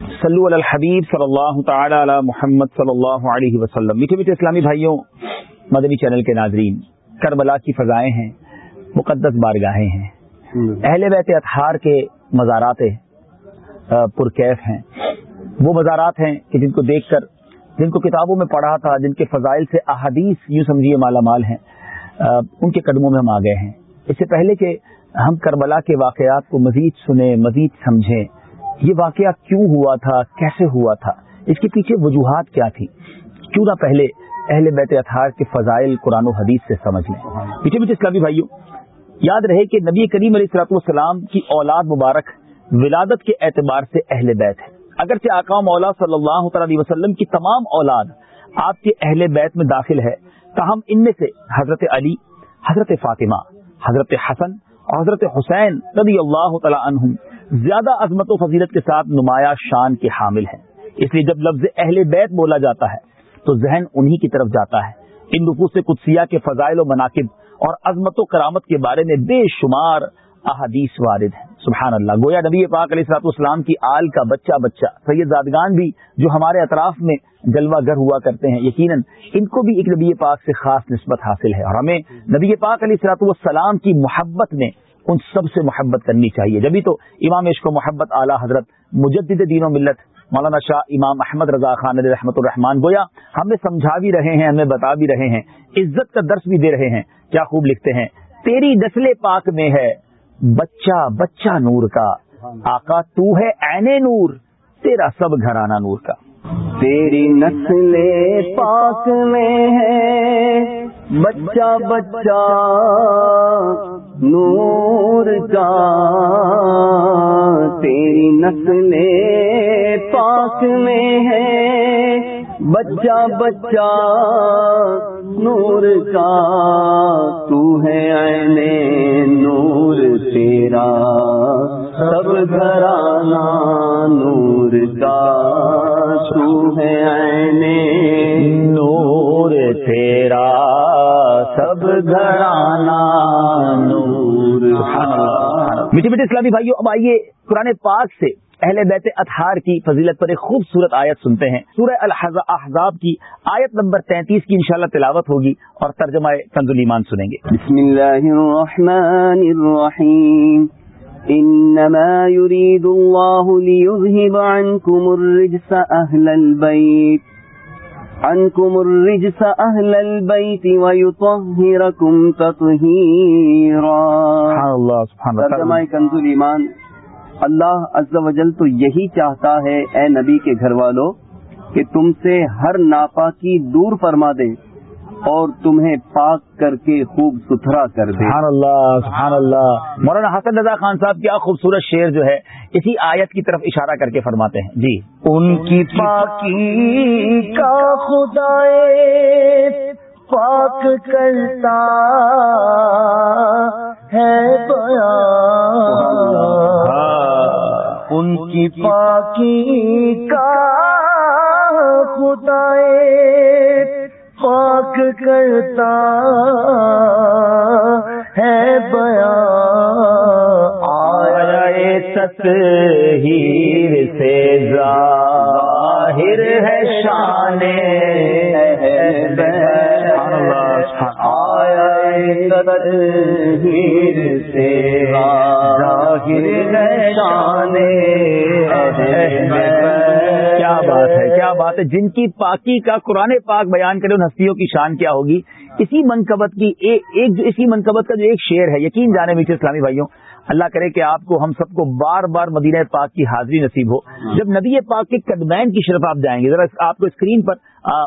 صلو علی الحبیب صلی اللہ تعالی علی محمد صلی اللہ علیہ وسلم۔ میٹھے میٹھے اسلامی بھائیوں، مدنی چینل کے ناظرین، کربلا کی فضائیں ہیں، مقدس بارگاہیں ہیں۔ اہل بیت اطہار کے مزارات پرکیف ہیں۔ وہ مزارات ہیں کہ جن کو دیکھ کر، جن کو کتابوں میں پڑھا تھا، جن کے فضائل سے احادیث یوں سمجھیے مالا مال ہیں ان کے قدموں میں ہم آ گئے ہیں۔ اس سے پہلے کہ ہم کربلا کے واقعات کو مزید سنیں، مزید سمجھیں یہ واقعہ کیوں ہوا تھا؟ کیسے ہوا تھا؟ اس کے پیچھے وجوہات کیا تھی کیوں نہ پہلے اہل بیت اطہار کے فضائل قرآن و حدیث سے سمجھ لیں۔ پیچھے پیچھے اسلامی بھائیوں، یاد رہے کہ نبی کریم علیہ السلاط والسلام کی اولاد مبارک ولادت کے اعتبار سے اہل بیت ہے۔ اگرچہ آقا مولا صلی اللہ تعالی وسلم کی تمام اولاد آپ کے اہل بیت میں داخل ہے، تاہم ان میں سے حضرت علی، حضرت فاطمہ، حضرت حسن اور حضرت حسین رضی اللہ تعالیٰ عنہ زیادہ عظمت و فضیلت کے ساتھ نمایاں شان کے حامل ہیں۔ اس لیے جب لفظ اہل بیت بولا جاتا ہے، تو ذہن انہی کی طرف جاتا ہے۔ ان رقو سے کتسیہ کے فضائل و مناقب اور عظمت و کرامت کے بارے میں بے شمار احادیث وارد ہیں۔ سبحان اللہ۔ گویا نبی پاک علیہ السلاط اسلام کی آل کا بچہ بچہ، سید زادگان بھی جو ہمارے اطراف میں جلوہ گر ہوا کرتے ہیں، یقیناً ان کو بھی ایک نبی پاک سے خاص نسبت حاصل ہے۔ اور ہمیں نبی پاک علیہ السلاط والسلام کی محبت میں ان سب سے محبت کرنی چاہیے۔ جبھی تو امام عشق و محبت اعلیٰ حضرت مجدد دین و ملت مولانا شاہ امام احمد رضا خان علیہ رحمۃ الرحمان گویا ہمیں سمجھا بھی رہے ہیں، ہمیں بتا بھی رہے ہیں، عزت کا درس بھی دے رہے ہیں۔ کیا خوب لکھتے ہیں، تیری نسل پاک میں ہے بچہ بچہ نور کا۔ آقا تو ہے این نور، تیرا سب گھرانہ نور کا۔ تیری نسل پاک میں ہے بچہ بچہ نور کا تیری نسل پاک میں ہے۔ بچہ بچہ، نور کا تو ہے نور تیرا۔ سب گھرانا نور کا تو ہے نور تیرا۔ سب گھرانا میٹھے میٹھے اسلامی بھائیو، اب آئیے قرآن پاک سے اہل بیت اطہار کی فضیلت پر ایک خوبصورت آیت سنتے ہیں۔ سورہ احزاب کی آیت نمبر تینتیس کی انشاءاللہ تلاوت ہوگی اور ترجمہ کنز ایمان سنیں گے۔ بسم اللہ الرحمن الرحیم۔ انما يريد الله ليذهب عنكم الرجس اهل البيت عنكم الرجس اهل البيت ويطهركم تطهيرا. سبحان اللہ سبحان اللہ ترجمہ کنز ایمان اللہ عز و جل تو یہی چاہتا ہے اے نبی کے گھر والوں کہ تم سے ہر ناپا کی دور فرما دے۔ اور تمہیں پاک کر کے خوب ستھرا کر دے۔ سبحان اللہ سبحان اللہ۔ مولانا حسن رضا خان صاحب کیا خوبصورت شعر جو ہے اسی آیت کی طرف اشارہ کر کے فرماتے ہیں۔ جی۔ ان کی پاکی کا خدا پاک کرتا ہے ان کی پاکی کا خدا پاک کرتا ہے بیا۔ آئے ست ہیر سے ظاہر ہے شان آیا ہیر سے ظاہر ہے شان کیا بات ہے، کیا بات ہے؟ جن کی پاکی کا قرآن پاک بیان کرے، ان ہستیوں کی شان کیا ہوگی؟ اسی منقبت کی ایک اسی منقبت کا جو ایک شعر ہے، یقین جانے میٹھے اسلامی بھائیوں، اللہ کرے کہ آپ کو ہم سب کو بار بار مدینہ پاک کی حاضری نصیب ہو۔ جب نبی پاک کے قدمین کی شرف آپ جائیں گے، ذرا آپ کو اسکرین پر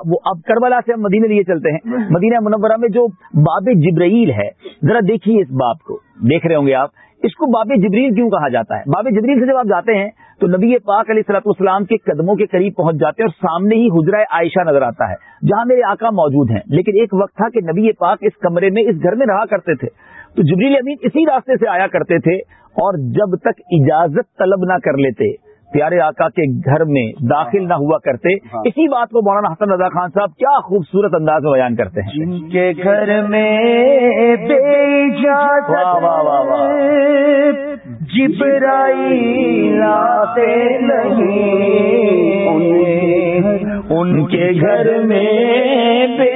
وہ اب کربلا سے ہم مدینہ لیے چلتے ہیں۔ مدینہ منورہ میں جو باب جبرائیل ہے، ذرا دیکھیے اس باب کو۔ دیکھ رہے ہوں گے آپ۔ اس کو باب جبریل کیوں کہا جاتا ہے؟ باب جبریل سے جب آپ جاتے ہیں تو نبی پاک علیہ صلاح والسلام کے قدموں کے قریب پہنچ جاتے ہیں اور سامنے ہی حجرہ عائشہ نظر آتا ہے، جہاں میرے آقا موجود ہیں۔ لیکن ایک وقت تھا کہ نبی پاک اس کمرے میں، اس گھر میں رہا کرتے تھے۔ تو جبریل امین اسی راستے سے آیا کرتے تھے اور جب تک اجازت طلب نہ کر لیتے پیارے آقا کے گھر میں داخل نہ ہوا کرتے ہاں۔ اسی بات کو مولانا حسن رضا خان صاحب کیا خوبصورت انداز میں بیان کرتے ہیں۔ کے گھر میں جبرائی لاتے نہیں ان کے گھر میں بے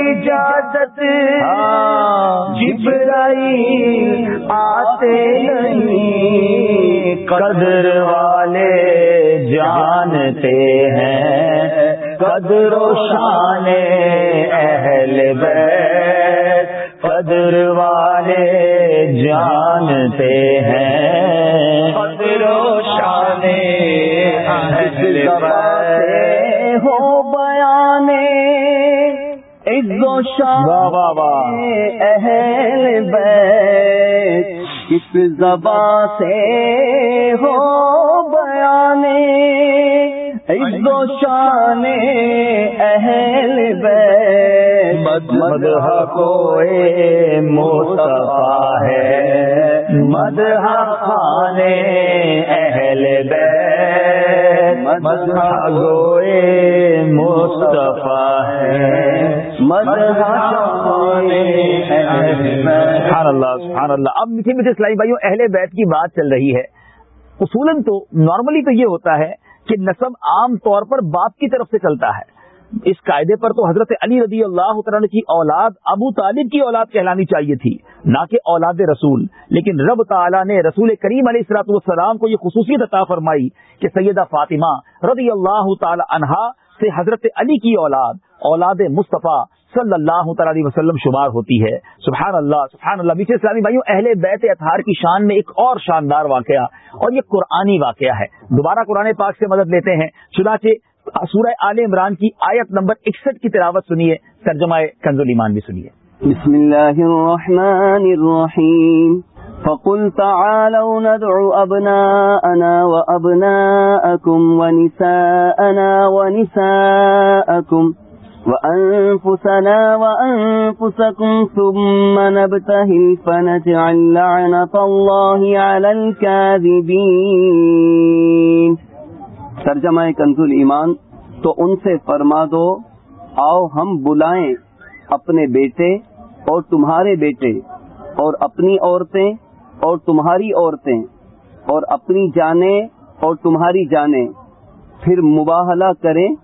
اجازت جبرائیل آتے نہیں قدر والے جانتے ہیں قدر و شان اہل بیت قدر والے جانتے ہیں قدر و شان اہل بیت۔ اہل بیت کس زبان سے ہو بیانے عز و شان اہل بیت مدح کوئے مصطفیٰ ہے۔ مدح خانے اہل بیت۔ مدح گوئے مصطفیٰ ہے۔ مدح سبحان اللہ سبحان اللہ اب میٹھے میٹھے اسلائی بھائیوں، اہل بیت کی بات چل رہی ہے۔ اصولاً تو نارملی تو یہ ہوتا ہے کہ نصب عام طور پر باپ کی طرف سے چلتا ہے۔ اس قاعدے پر تو حضرت علی رضی اللہ تعالیٰ کی اولاد ابو طالب کی اولاد کہلانی چاہیے تھی، نہ کہ اولاد رسول۔ لیکن رب تعالیٰ نے رسول کریم علیہ السلاط والسلام کو یہ خصوصیت عطا فرمائی کہ سیدہ فاطمہ رضی اللہ تعالی عنہا سے حضرت علی کی اولاد اولاد مصطفیٰ صلی اللہ تعالی علیہ وسلم شمار ہوتی ہے۔ سبحان اللہ سبحان اللہ۔ میٹھے اسلامی بھائیوں، اہل بیت اطہار کی شان میں ایک اور شاندار واقعہ اور یہ قرآنی واقعہ ہے۔ دوبارہ قرآن پاک سے مدد لیتے ہیں، چنانچہ سورہ آل عمران کی آیت نمبر اکسٹھ کی تلاوت سنیے، ترجمہ کنز ایمان بھی سنیے۔ بسم اللہ الرحمن الرحیم۔ فقل تعالوا ندع أبناءنا وأبناءكم ونساءنا ونساءكم وأنفسنا وأنفسكم ثم نبتهل فنجعل لعنة الله على الكاذبين ترجمہ کنزل ایمان، تو ان سے فرما دو، آؤ ہم بلائیں اپنے بیٹے اور تمہارے بیٹے، اور اپنی عورتیں اور تمہاری عورتیں، اور اپنی جانیں اور تمہاری جانیں۔ پھر مباہلہ کریں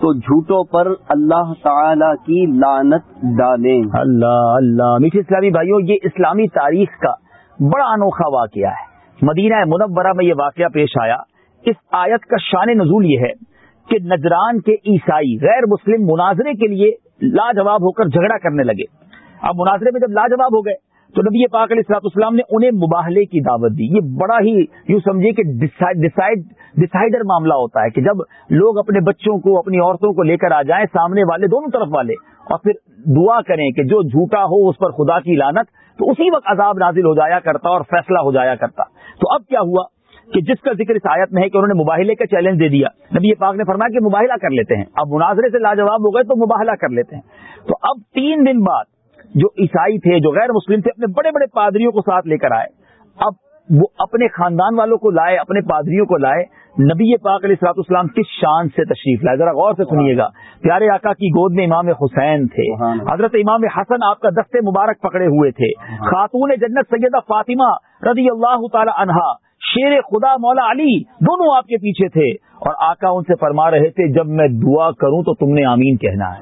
تو جھوٹوں پر اللہ تعالی کی لانت ڈالیں۔ اللہ اللہ۔ میٹھے اسلامی بھائیوں، یہ اسلامی تاریخ کا بڑا انوکھا واقعہ ہے۔ مدینہ منورہ میں یہ واقعہ پیش آیا۔ اس آیت کا شان نزول یہ ہے کہ نجران کے عیسائی غیر مسلم مناظرے کے لیے لاجواب ہو کر جھگڑا کرنے لگے۔ اب مناظرے میں جب لاجواب ہو گئے تو نبی پاک علیہ السلاط اسلام نے انہیں مباہلے کی دعوت دی۔ یہ بڑا ہی یوں سمجھے کہ ڈسائڈر معاملہ ہوتا ہے کہ جب لوگ اپنے بچوں کو، اپنی عورتوں کو لے کر آ جائیں سامنے والے دونوں طرف والے اور پھر دعا کریں کہ جو جھوٹا ہو اس پر خدا کی لانت تو اسی وقت عذاب نازل ہو جایا کرتا اور فیصلہ ہو جایا کرتا۔ تو اب کیا ہوا؟ کہ جس کا ذکر اس آیت میں ہے کہ انہوں نے مباہلے کا چیلنج دے دیا۔ نبی پاک نے فرمایا کہ مباہلہ کر لیتے ہیں۔ اب مناظرے سے لاجواب ہو گئے تو مباہلہ کر لیتے ہیں۔ تو اب تین دن بعد جو عیسائی تھے جو غیر مسلم تھے اپنے بڑے بڑے پادریوں کو ساتھ لے کر آئے۔ اب وہ اپنے خاندان والوں کو لائے اپنے پادریوں کو لائے۔ نبی پاک علیہ السلاط اسلام کس شان سے تشریف لائے؟ ذرا غور سے سنیے گا۔ پیارے آقا کی گود میں امام حسین تھے۔ حضرت امام حسن آپ کا دستے مبارک پکڑے ہوئے تھے۔ خاتون جنت سیدہ فاطمہ رضی اللہ تعالی عنہا۔ شیر خدا مولا علی دونوں آپ کے پیچھے تھے اور آقا ان سے فرما رہے تھے جب میں دعا کروں تو تم نے آمین کہنا ہے۔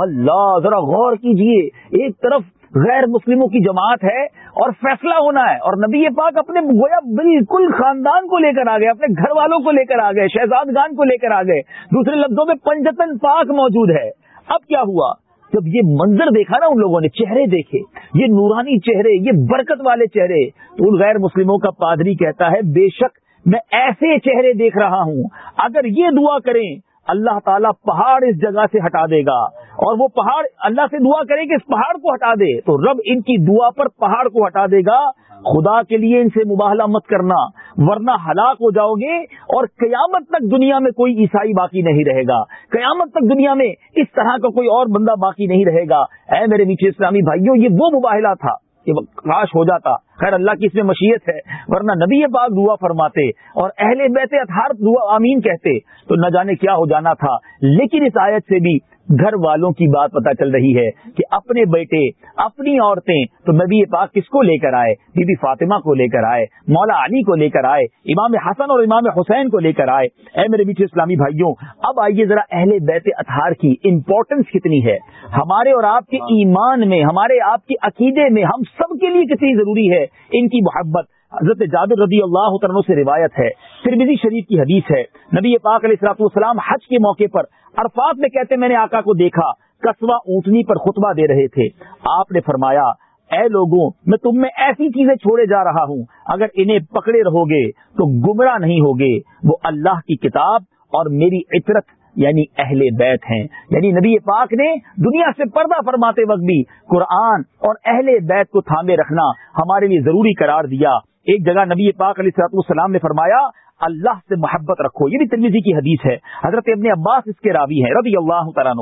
اللہ۔ ذرا غور کیجیے ایک طرف غیر مسلموں کی جماعت ہے اور فیصلہ ہونا ہے اور نبی پاک اپنے گویا بالکل خاندان کو لے کر آ گئے اپنے گھر والوں کو لے کر آ گئے شہزاد گان کو لے کر آ گئے۔ دوسرے لفظوں میں پنجتن پاک موجود ہے۔ اب کیا ہوا؟ جب یہ منظر دیکھا نا ان لوگوں نے، چہرے دیکھے، یہ نورانی چہرے، یہ برکت والے چہرے، تو ان غیر مسلموں کا پادری کہتا ہے، بے شک میں ایسے چہرے دیکھ رہا ہوں۔ اگر یہ دعا کریں، اللہ تعالیٰ پہاڑ اس جگہ سے ہٹا دے گا۔ اور وہ پہاڑ، اللہ سے دعا کرے کہ اس پہاڑ کو ہٹا دے۔ تو رب ان کی دعا پر پہاڑ کو ہٹا دے گا۔ خدا کے لیے ان سے مباہلہ مت کرنا، ورنہ ہلاک ہو جاؤ گے اور قیامت تک دنیا میں کوئی عیسائی باقی نہیں رہے گا۔ قیامت تک دنیا میں اس طرح کا کوئی اور بندہ باقی نہیں رہے گا۔ اے میرے نیچے اسلامی بھائیوں یہ وہ مباہلہ تھا کاش ہو جاتا۔ خیر اللہ کی اس میں مشیت ہے، ورنہ نبی پاک دعا فرماتے اور اہل بیت اطہار دعا آمین کہتے۔ تو نہ جانے کیا ہو جانا تھا، لیکن اس آیت سے بھی گھر والوں کی بات پتا چل رہی ہے کہ اپنے بیٹے، اپنی عورتیں، تو نبی پاک کس کو لے کر آئے؟ بی بی فاطمہ کو لے کر آئے، مولا علی کو لے کر آئے، امام حسن اور امام حسین کو لے کر آئے۔ اے میرے بیچ اسلامی بھائیوں، اب آئیے ذرا اہل بیت اطہار کی امپورٹنس کتنی ہے۔ ہمارے اور آپ کے ایمان میں، ہمارے آپ کے عقیدے میں ہم سب کے لیے کتنی ضروری ہے۔ ان کی محبت۔ حضرت جابر رضی اللہ عنہ سے روایت ہے۔ ترمیزی شریف کی حدیث ہے۔ نبی پاک علیہ السلاط والسلام حج کے موقع پر عرفات میں کہتے میں نے آقا کو دیکھا کسوا اونٹنی پر خطبہ دے رہے تھے۔ آپ نے فرمایا، اے لوگوں، میں تم میں ایسی چیزیں چھوڑے جا رہا ہوں۔ اگر انہیں پکڑے رہو گے تو گمراہ نہیں ہوگے۔ وہ اللہ کی کتاب اور میری عطرت یعنی اہل بیت ہیں۔ یعنی نبی پاک نے دنیا سے پردہ فرماتے وقت بھی قرآن اور اہل بیت کو تھامے رکھنا ہمارے لیے ضروری قرار دیا۔ ایک جگہ نبی پاک علیہ صلاحت السلام نے فرمایا اللہ سے محبت رکھو۔ یہ بھی ترمیزی کی حدیث ہے۔ حضرت ابن عباس اس کے راوی ہیں رضی اللہ تعالیٰ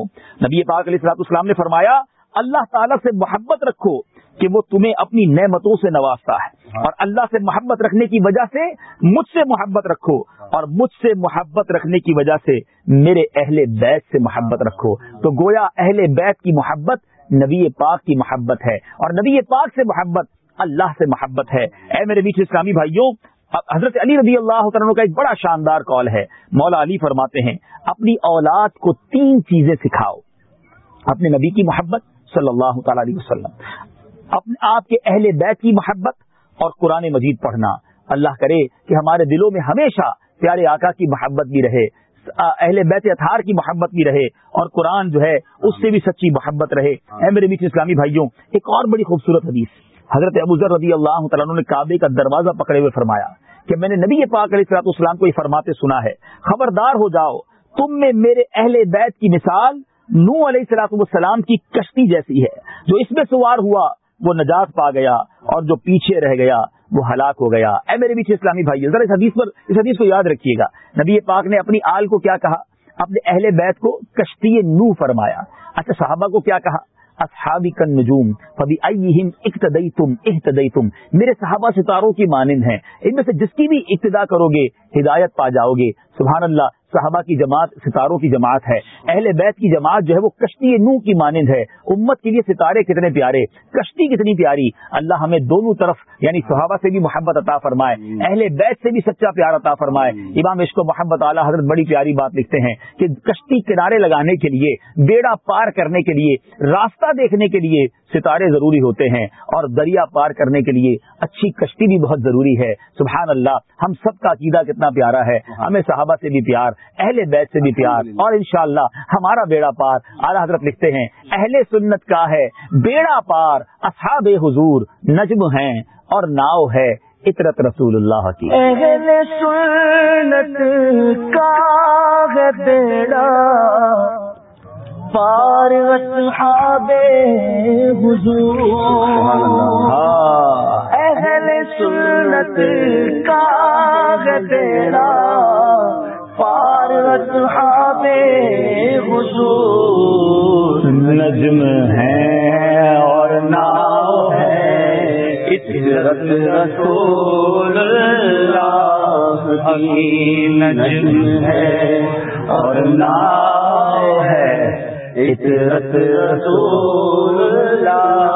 نبی پاک علیہ صلاحت السلام نے فرمایا اللہ تعالیٰ سے محبت رکھو کہ وہ تمہیں اپنی نعمتوں سے نوازتا ہے۔ اور اللہ سے محبت رکھنے کی وجہ سے مجھ سے محبت رکھو۔ اور مجھ سے محبت رکھنے کی وجہ سے میرے اہل بیت سے محبت رکھو۔ تو گویا اہل بیت کی محبت نبی پاک کی محبت ہے۔ اور نبی پاک سے محبت اللہ سے محبت ہے۔ اے میرے بیچ اسلامی بھائیوں، حضرت علی رضی اللہ عنہ کا ایک بڑا شاندار کال ہے۔ مولا علی فرماتے ہیں، اپنی اولاد کو تین چیزیں سکھاؤ۔ اپنے نبی کی محبت صلی اللہ تعالی علیہ وسلم۔ اپنے آپ کے اہل بیت کی محبت اور قرآن مجید پڑھنا۔ اللہ کرے کہ ہمارے دلوں میں ہمیشہ پیارے آقا کی محبت بھی رہے، اہل بیت اتھار کی محبت بھی رہے اور قرآن جو ہے، اس سے بھی سچی محبت رہے۔ اے میرے بیچ اسلامی بھائیوں، ایک اور بڑی خوبصورت حدیث۔ حضرت ابو ذر رضی اللہ تعالیٰ نے کعبے کا دروازہ پکڑے ہوئے فرمایا کہ میں نے نبی پاک علیہ السلاط اسلام کو یہ فرماتے سنا ہے، خبردار ہو جاؤ، تم میں میرے اہل بیت کی مثال نو علیہ السلاط والسلام کی کشتی جیسی ہے، جو اس میں سوار ہوا، وہ نجات پا گیا اور جو پیچھے رہ گیا، وہ ہلاک ہو گیا۔ اے میرے پیچھے اسلامی بھائی، ذرا اس حدیث پر، اس حدیث کو یاد رکھیے گا۔ نبی پاک نے اپنی آل کو کیا کہا؟ اپنے اہل بیت کو کشتی نو فرمایا۔ اچھا صحابہ کو کیا کہا؟ اصحابی کن نجوم فبی اقتدئی تم احتدئی تم میرے صحابہ ستاروں کی مانند ہیں، ان میں سے جس کی بھی ابتدا کرو گے، ہدایت پا جاؤ گے. سبحان اللہ صحابہ کی جماعت ستاروں کی جماعت ہے۔ اہل بیت کی جماعت جو ہے وہ کشتی نو کی مانند ہے۔ امت کے لیے ستارے کتنے پیارے کشتی کتنی پیاری۔ اللہ ہمیں دونوں طرف یعنی صحابہ سے بھی محبت عطا فرمائے اہل بیت سے بھی سچا پیار عطا فرمائے۔ امام عشق و محبت اعلیٰ حضرت بڑی پیاری بات لکھتے ہیں کہ کشتی کنارے لگانے کے لیے بیڑا پار کرنے کے لیے راستہ دیکھنے کے لیے ستارے ضروری ہوتے ہیں اور دریا پار کرنے کے لیے اچھی کشتی بھی بہت ضروری ہے۔ سبحان اللہ ہم سب کا عقیدہ کتنا پیارا ہے۔ ہمیں صحابہ سے بھی پیار اہل بیت سے بھی پیار. اور انشاءاللہ ہمارا بیڑا پار اعلیٰ حضرت لکھتے ہیں اہل سنت کا ہے. بیڑا پار اصحاب حضور نجم ہیں اور ناؤ ہے اطرت رسول اللہ کی. اہل سنت کا ہے بیڑا پار اصحاب حضور. اہل سنت کا ہے بیڑا حضور نجم ہے اور ناؤ ہے اطرت رسول اللہ کی نجم ہے اور ناؤ ہے اطرت رسول اللہ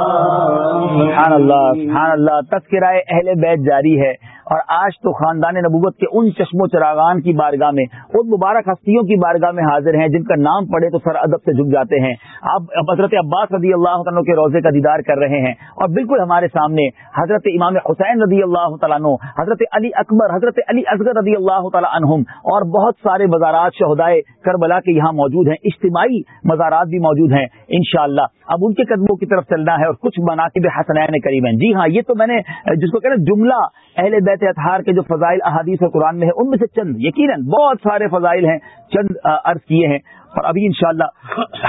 سبحان اللہ سبحان اللہ، تذکرہ اہل بیت جاری ہے۔ اور آج تو خاندان نبوت کے ان چشم و چراغان کی بارگاہ میں، ان مبارک ہستیوں کی بارگاہ میں حاضر ہیں جن کا نام پڑے تو سر ادب سے جھک جاتے ہیں۔ آپ، حضرت عباس رضی اللہ عنہ کے روزے کا دیدار کر رہے ہیں اور بالکل ہمارے سامنے حضرت امام حسین رضی اللہ تعالیٰ عنہ، حضرت علی اکبر، حضرت علی اصغر رضی اللہ تعالیٰ عنہم اور بہت سارے مزارات شہدائے کربلا کے یہاں موجود ہیں۔ اجتماعی مزارات بھی موجود ہیں، انشاءاللہ۔ اب ان کے قدموں کی طرف چلنا ہے اور کچھ مناقب حسنین کریم ہیں۔ جی ہاں یہ تو میں نے، جس کو کہنا جملہ اہل بیت اطہار کے جو فضائل احادیث اور قرآن میں ہے ان میں سے چند، یقیناً بہت سارے فضائل ہیں، چند عرض کیے ہیں۔ اور ابھی انشاءاللہ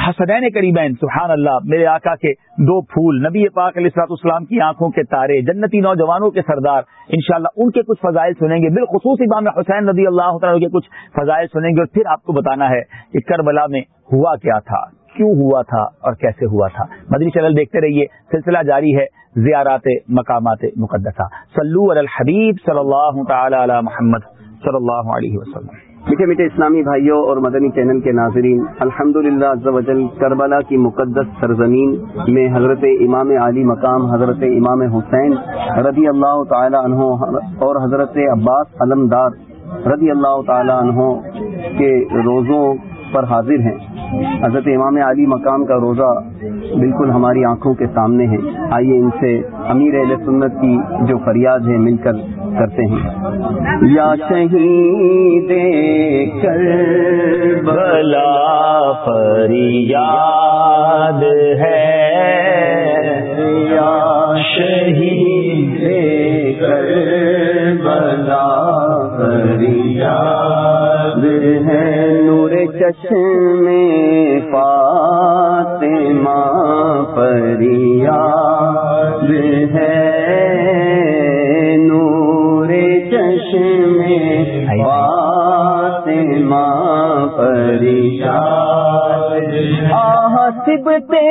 حسنین قریبین سبحان اللہ میرے آقا کے دو پھول، نبی پاک علیہ السلاط اسلام کی آنکھوں کے تارے، جنتی نوجوانوں کے سردار، انشاءاللہ ان کے کچھ فضائل سنیں گے۔ بالخصوص امام حسین رضی اللہ تعالیٰ کے کچھ فضائل سنیں گے اور پھر آپ کو بتانا ہے کہ کربلا میں ہوا کیا تھا۔ کیوں ہوا تھا اور کیسے ہوا تھا؟ مدنی چینل دیکھتے رہیے، سلسلہ جاری ہے زیارات مقامات مقدسہ۔ صلو علی الحبیب صلی اللہ تعالی علی محمد صلی اللہ علیہ وسلم۔ میٹھے میٹھے اسلامی بھائیوں اور مدنی چینل کے ناظرین الحمد للہ کربلا کی مقدس سرزمین میں حضرت امام علی مقام، حضرت امام حسین رضی اللہ تعالی عنہ اور حضرت عباس علمدار رضی اللہ تعالی عنہ کے روزوں پر حاضر ہیں۔ حضرت امام علی مقام کا روزہ بالکل ہماری آنکھوں کے سامنے ہے۔ آئیے ان سے امیر اہل سنت کی جو فریاد ہے مل کر کرتے ہیں۔ یا شہید کر بلا فریاد ہے۔ یا شہید کر بلا فریاد چشم فاطمہ فریاد ہے۔ نور چشم فاطمہ فریاد۔ آسب تے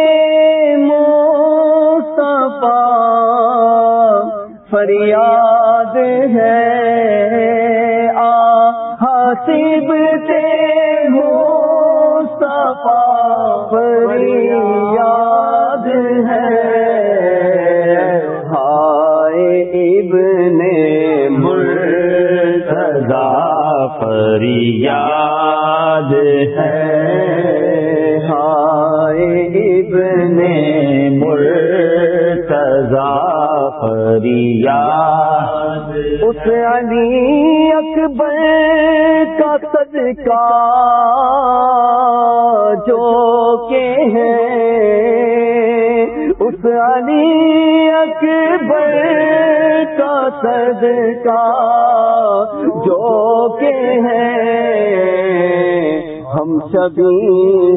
فریاد ہے۔ آ حسب تے مصطفیٰ ہے۔ ہائے ابن مرتضی فریاد ہے۔ ہائے ابن مرتضی فریاد۔ اس علی اکبر کا صدقہ جو کہ ہے اس علی اکبر کا صدقہ جو کہ ہے ہم سبھی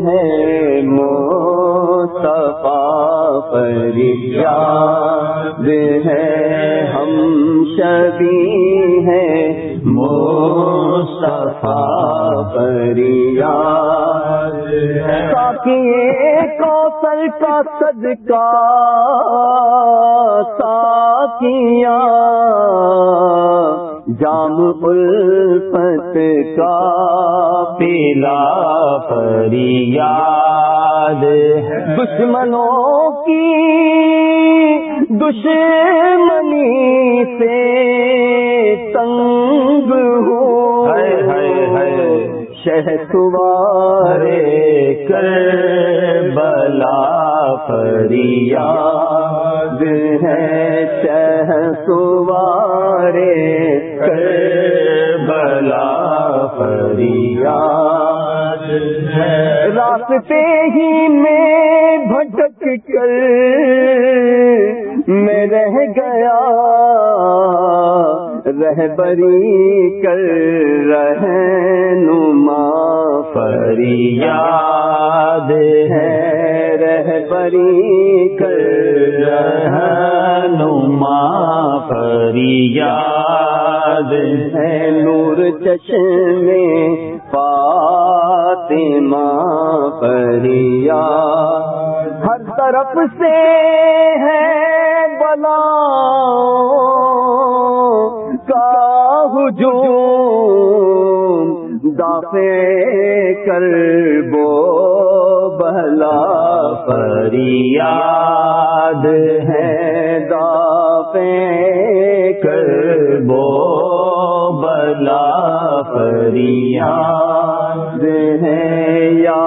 ہیں مصطفیٰ فریاد ہے ہم سبھی ہیں مصطفیٰ فریاد ساکی کوثر کا صدقہ، ساکیاں، جام الفت کا پیلا فریاد دشمنوں کی دشمنی سے تنگ ہو۔ ہائے۔ ہائے ہائے شہ سوارے کر بلا فریاد ہے۔ شہ سوارے کر بلا فریاد ہے۔ راستے ہی میں بھٹک کر میں رہ گیا۔ رہبری کر رہنما فریاد ہے۔ رہبری کر رہنما فریاد ہے۔ نور چشم فاطمہ فریاد۔ ہر طرف سے ہے بلا ہجوم دافے کر بو بلا فریاد ہے دافے کر بو بلا فریاد ہے۔ یا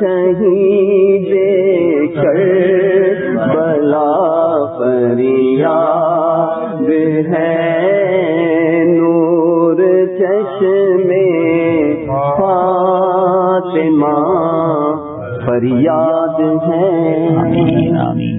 شہید کر بلا فریاد ہے۔ فریاد ہے۔ آمین آمین۔